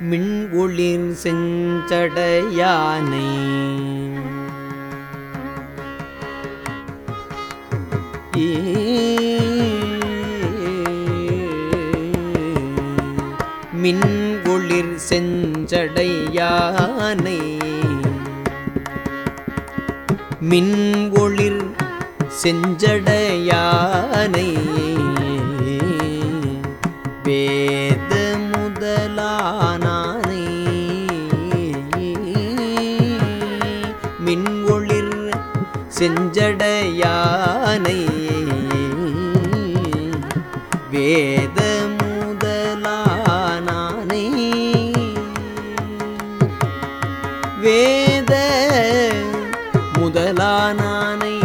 மின் ஒளிர் செஞ்சடையானை. மின் ஒளிர் செஞ்சடையானை. மின் ஒளிர் செஞ்சடையானை. செஞ்சடையானை. வேத முதலானானை. வேத முதலானானை.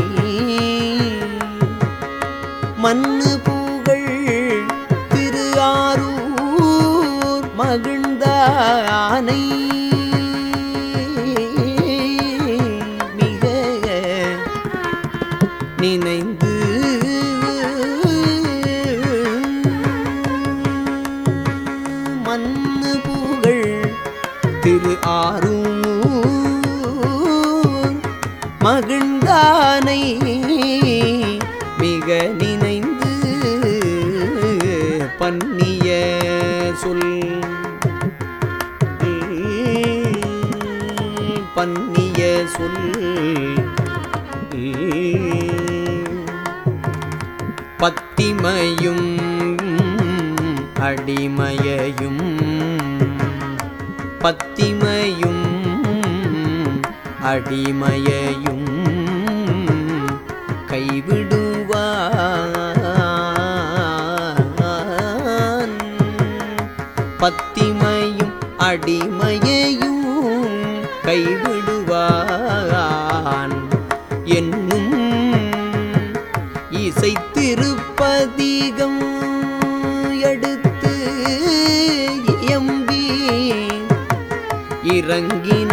மண்ணு புகழ் திரு ஆரூர் மகிழ்ந்தானை நினைந்து மண்ணு புகழ் திரு ஆறும் மகிழ்ந்தானை மிக நினைந்து பன்னிய சொல். பன்னிய சொல். பத்திமையும் அடிமையையும் பத்திமையும் அடிமையையும் கைவிடுவான். பத்திமையும் அடிமையையும் கைவிடுவான். திருப்பதிகம் எடுத்து எம்பி இறங்கின